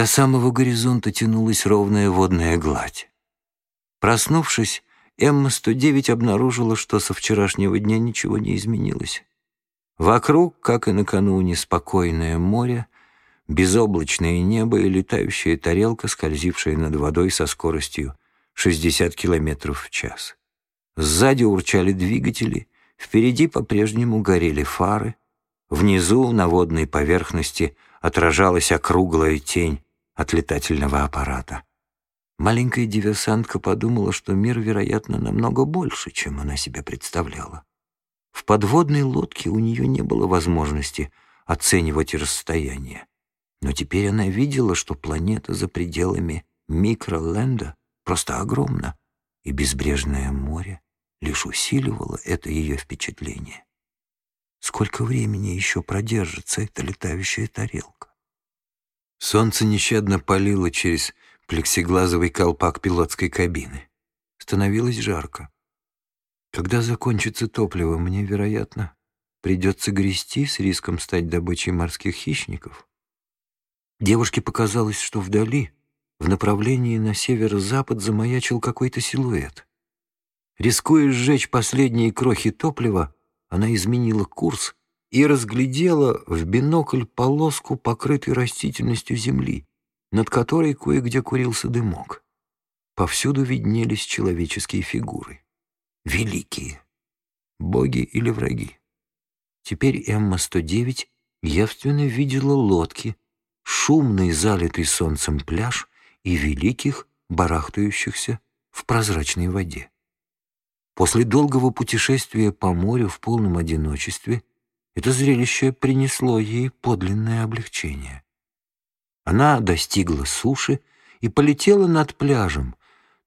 До самого горизонта тянулась ровная водная гладь. Проснувшись, Эмма-109 обнаружила, что со вчерашнего дня ничего не изменилось. Вокруг, как и накануне, спокойное море, безоблачное небо и летающая тарелка, скользившая над водой со скоростью 60 км в час. Сзади урчали двигатели, впереди по-прежнему горели фары, внизу на водной поверхности отражалась округлая тень от летательного аппарата. Маленькая диверсантка подумала, что мир, вероятно, намного больше, чем она себе представляла. В подводной лодке у нее не было возможности оценивать расстояние. Но теперь она видела, что планета за пределами микроленда просто огромна, и безбрежное море лишь усиливало это ее впечатление. Сколько времени еще продержится эта летающая тарелка? Солнце нещадно палило через плексиглазовый колпак пилотской кабины. Становилось жарко. Когда закончится топливо, мне, вероятно, придется грести с риском стать добычей морских хищников. Девушке показалось, что вдали, в направлении на северо-запад, замаячил какой-то силуэт. Рискуя сжечь последние крохи топлива, она изменила курс и разглядела в бинокль полоску, покрытой растительностью земли, над которой кое-где курился дымок. Повсюду виднелись человеческие фигуры. Великие. Боги или враги. Теперь Эмма-109 явственно видела лодки, шумный залитый солнцем пляж и великих, барахтающихся в прозрачной воде. После долгого путешествия по морю в полном одиночестве это зрелище принесло ей подлинное облегчение. Она достигла суши и полетела над пляжем,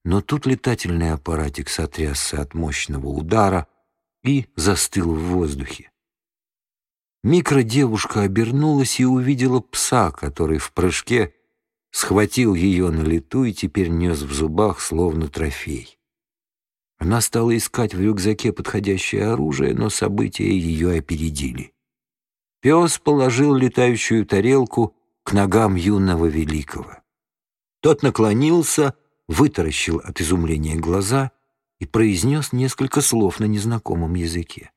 но тут летательный аппаратик сотрясся от мощного удара и застыл в воздухе. Микродевушка обернулась и увидела пса, который в прыжке схватил ее на лету и теперь нес в зубах, словно трофей. Она стала искать в рюкзаке подходящее оружие, но события ее опередили. Пес положил летающую тарелку к ногам юного великого. Тот наклонился, вытаращил от изумления глаза и произнес несколько слов на незнакомом языке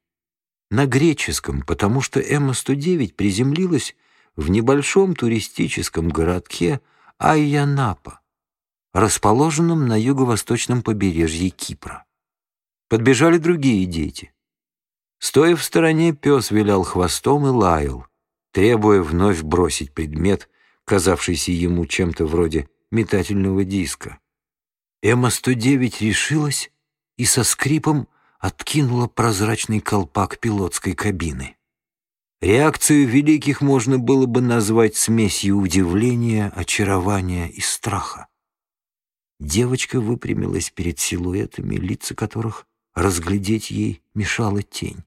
на греческом, потому что Эмма-109 приземлилась в небольшом туристическом городке Айянапа, расположенном на юго-восточном побережье Кипра. Подбежали другие дети. Стоя в стороне, пес вилял хвостом и лаял, требуя вновь бросить предмет, казавшийся ему чем-то вроде метательного диска. Эмма-109 решилась и со скрипом откинула прозрачный колпак пилотской кабины. Реакцию великих можно было бы назвать смесью удивления, очарования и страха. Девочка выпрямилась перед силуэтами, лица которых разглядеть ей мешала тень.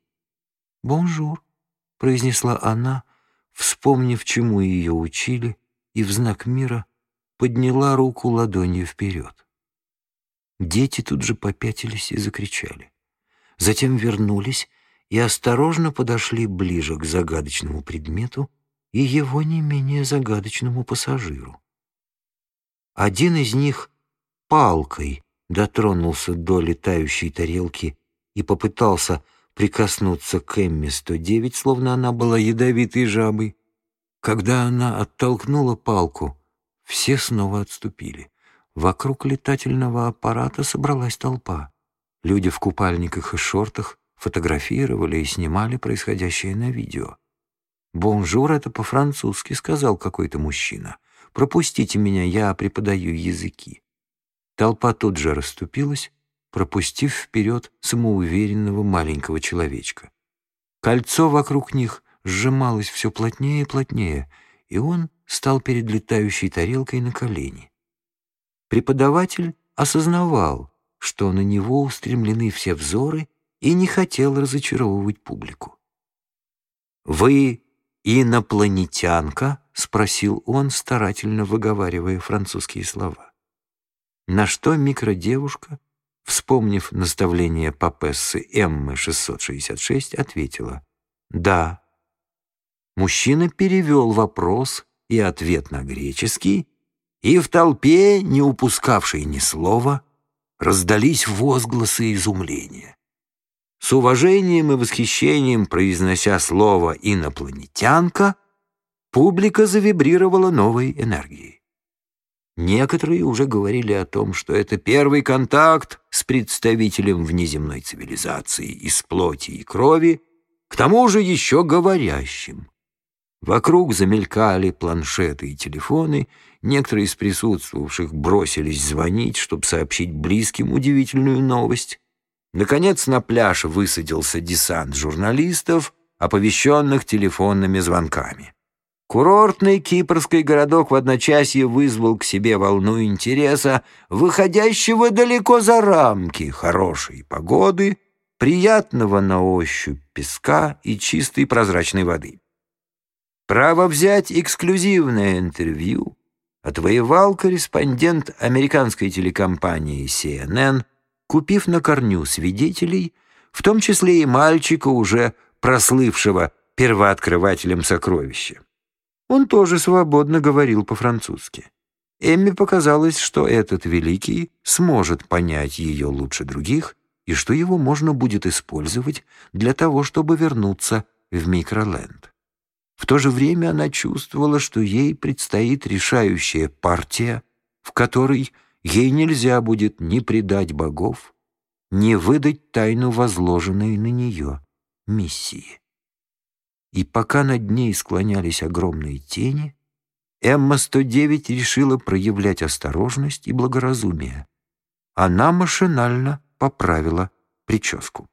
«Bonjour», — произнесла она, вспомнив, чему ее учили, и в знак мира подняла руку ладонью вперед. Дети тут же попятились и закричали затем вернулись и осторожно подошли ближе к загадочному предмету и его не менее загадочному пассажиру. Один из них палкой дотронулся до летающей тарелки и попытался прикоснуться к Эмме-109, словно она была ядовитой жабой. Когда она оттолкнула палку, все снова отступили. Вокруг летательного аппарата собралась толпа. Люди в купальниках и шортах фотографировали и снимали происходящее на видео. «Bonjour» — это по-французски, — сказал какой-то мужчина. «Пропустите меня, я преподаю языки». Толпа тут же расступилась, пропустив вперед самоуверенного маленького человечка. Кольцо вокруг них сжималось все плотнее и плотнее, и он стал перед летающей тарелкой на колени. Преподаватель осознавал, что на него устремлены все взоры и не хотел разочаровывать публику. «Вы инопланетянка?» — спросил он, старательно выговаривая французские слова. На что микродевушка, вспомнив наставление папессы Эммы 666, ответила «Да». Мужчина перевел вопрос и ответ на греческий и в толпе, не упускавшей ни слова, раздались возгласы изумления. С уважением и восхищением произнося слово «инопланетянка», публика завибрировала новой энергией. Некоторые уже говорили о том, что это первый контакт с представителем внеземной цивилизации из плоти и крови, к тому же еще говорящим. Вокруг замелькали планшеты и телефоны, некоторые из присутствовавших бросились звонить, чтобы сообщить близким удивительную новость. Наконец на пляж высадился десант журналистов, оповещенных телефонными звонками. Курортный кипрский городок в одночасье вызвал к себе волну интереса, выходящего далеко за рамки хорошей погоды, приятного на ощупь песка и чистой прозрачной воды. Право взять эксклюзивное интервью отвоевал корреспондент американской телекомпании CNN, купив на корню свидетелей, в том числе и мальчика, уже прослывшего первооткрывателем сокровища. Он тоже свободно говорил по-французски. Эмми показалось, что этот великий сможет понять ее лучше других и что его можно будет использовать для того, чтобы вернуться в микроленд. В то же время она чувствовала, что ей предстоит решающая партия, в которой ей нельзя будет ни предать богов, ни выдать тайну возложенной на нее миссии. И пока над ней склонялись огромные тени, Эмма-109 решила проявлять осторожность и благоразумие. Она машинально поправила прическу.